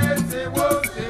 ṣe ṣe wọ́n ṣe.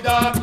Meydan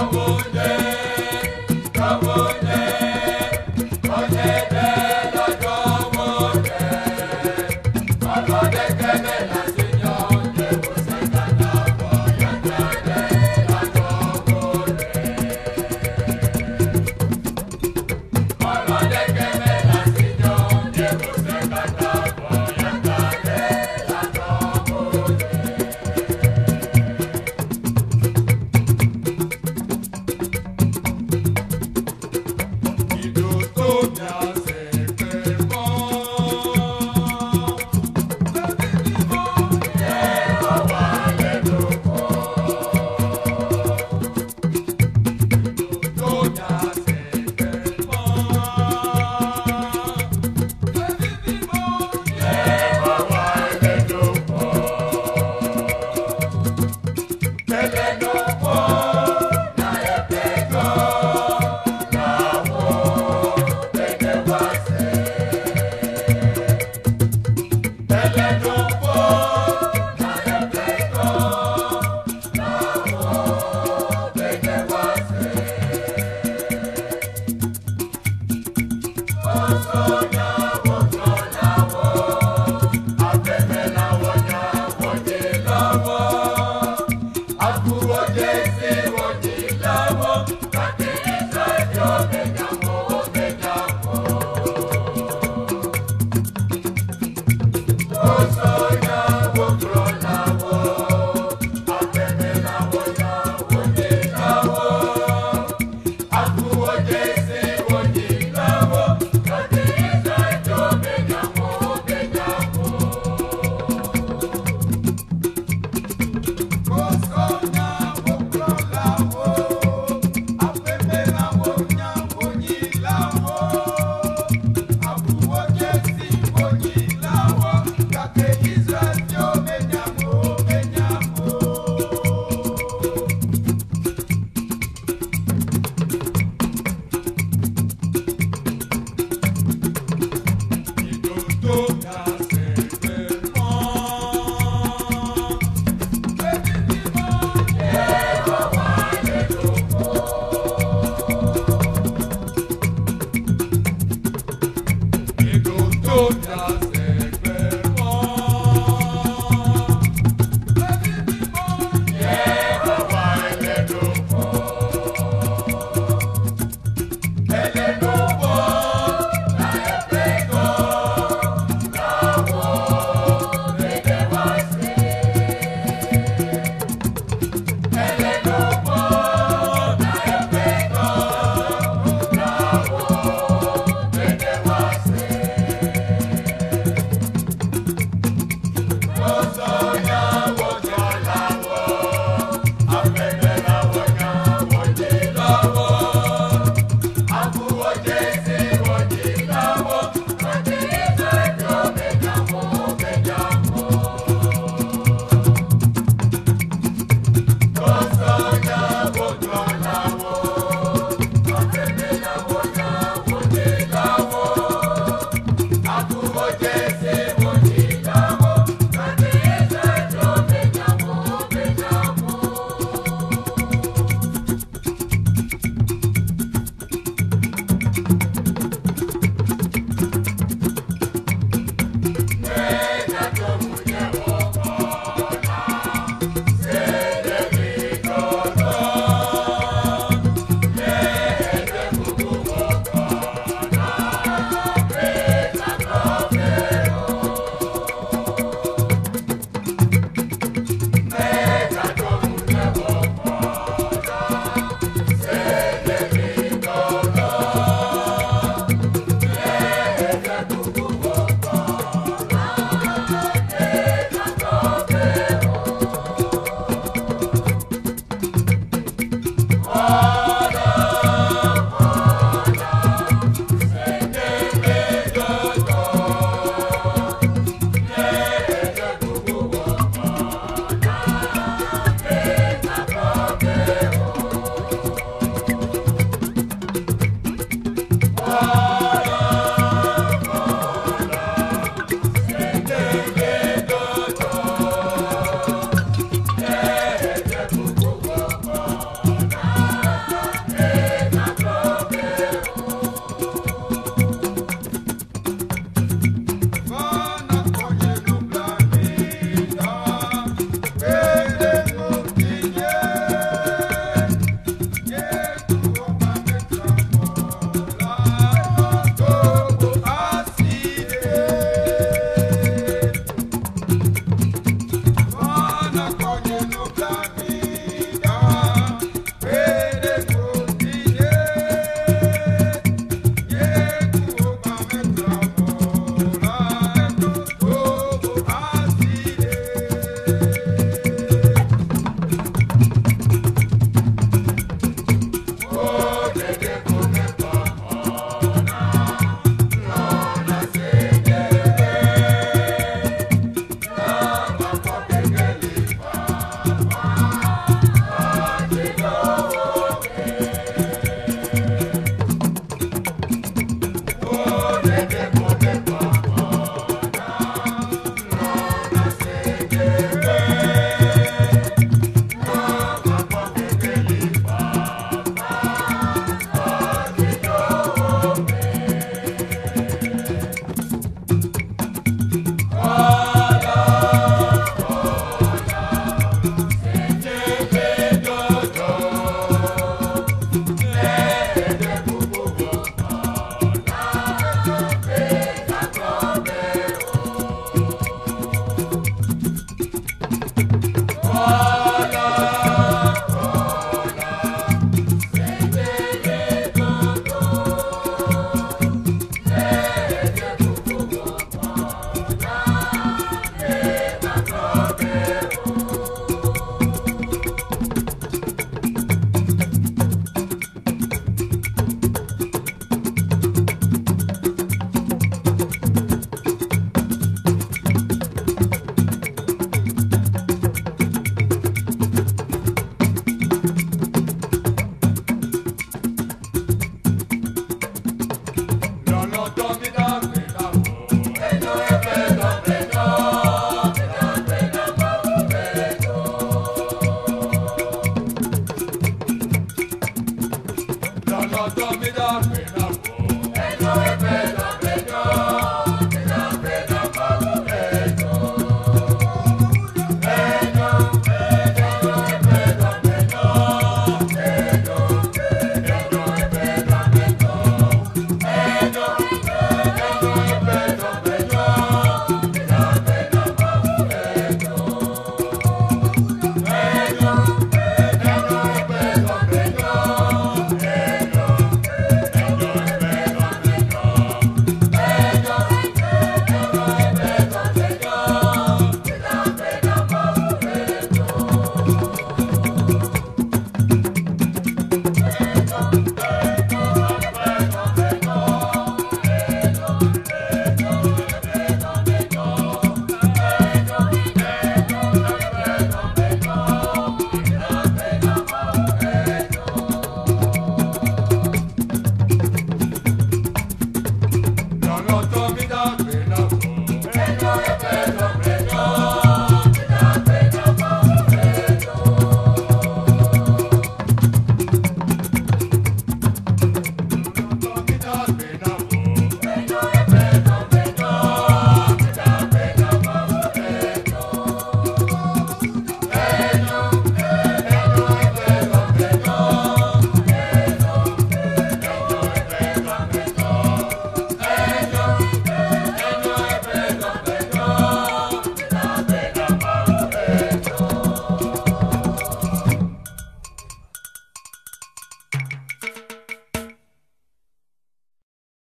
Ọmọ jẹ́. Go,